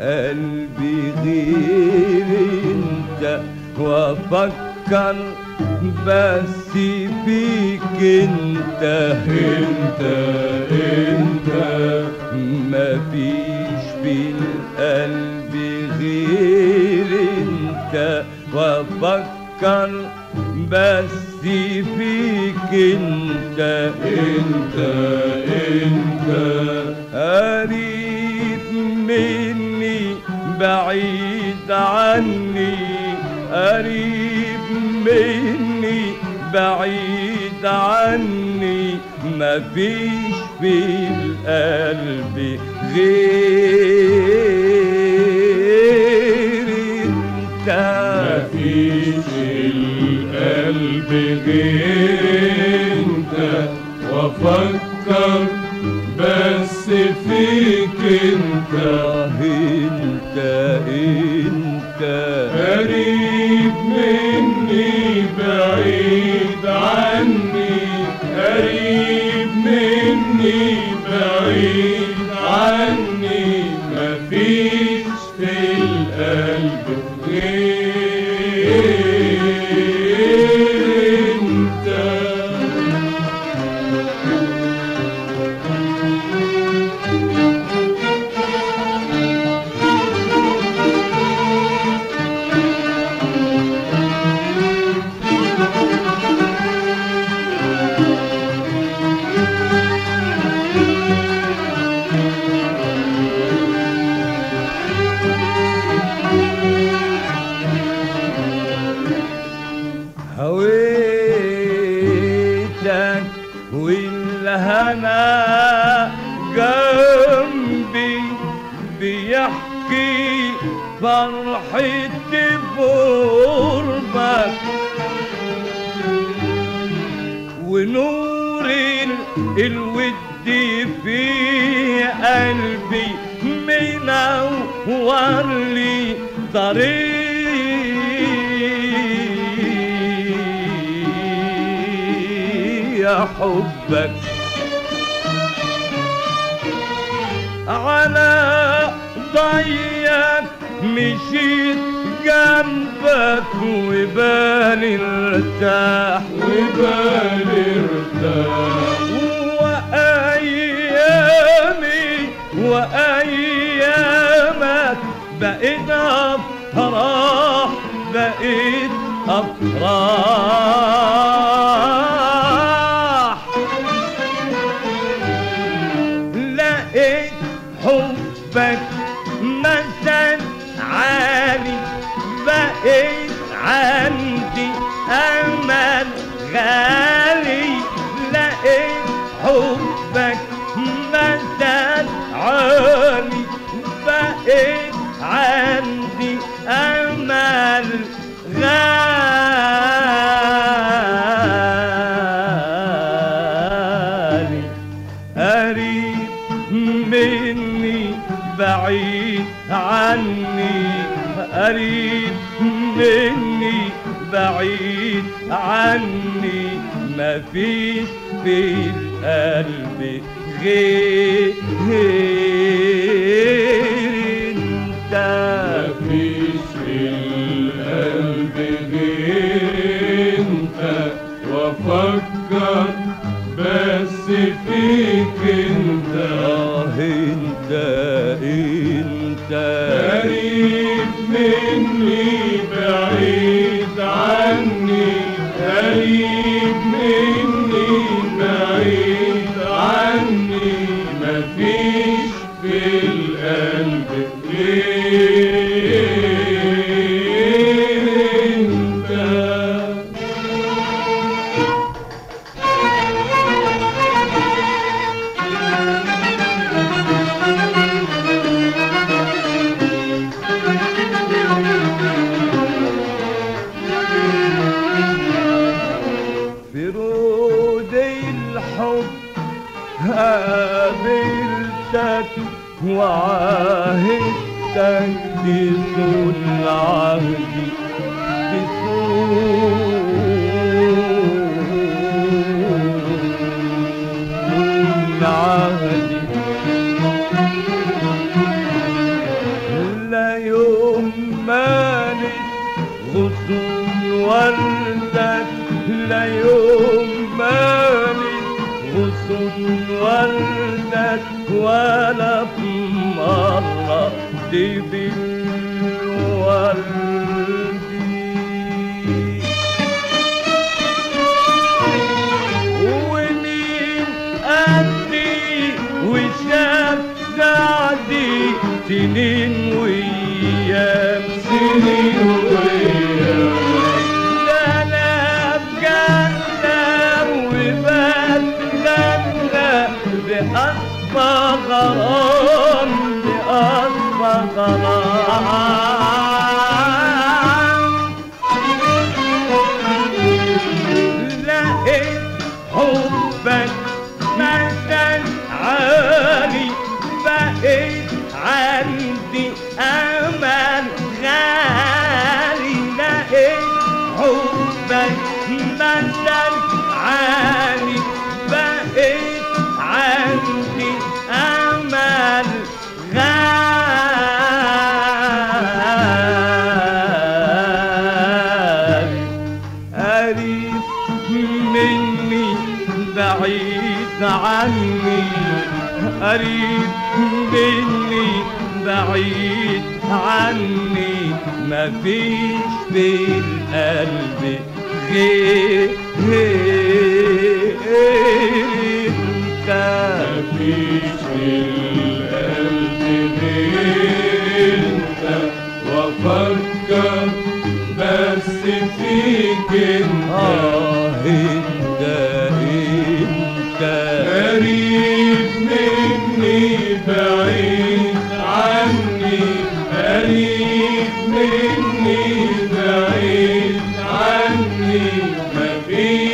قلبي غير انت وافكر بس فيك انت انت انت. مفيش في القلب غير انت. وافكر بس فيك انت انت انت. قريب بعيد عني قريب مني بعيد عني. مفيش في القلب غير فيك انت انت انت قريب مني بعيد. فرحة قربك ونور ال- الود في قلبي منور لي طريق حبك على ضيق مشيت جنبك وبالي ارتاح. وبال ارتاح. وأيامي وأيامك بقيت أفراح بقيت أفراح. لقيت حبك حبك مثل عالي بقيت عندي أمل غالي قريب مني بعيد عني. قريب مني بعيد عني. مفيش في القلب غير انت. مفيش في القلب غير انت. وافكر قابلتك وعاهدتك تكون عهدي وردك ولا مرة. دبل وردي بأصفى غرام لقيت حبك عالي بقيت عندي غالي. لقيت حبك عالي عني قريب مني بعيد عني. مفيش في القلب غير انت عني بعيد عني مفيش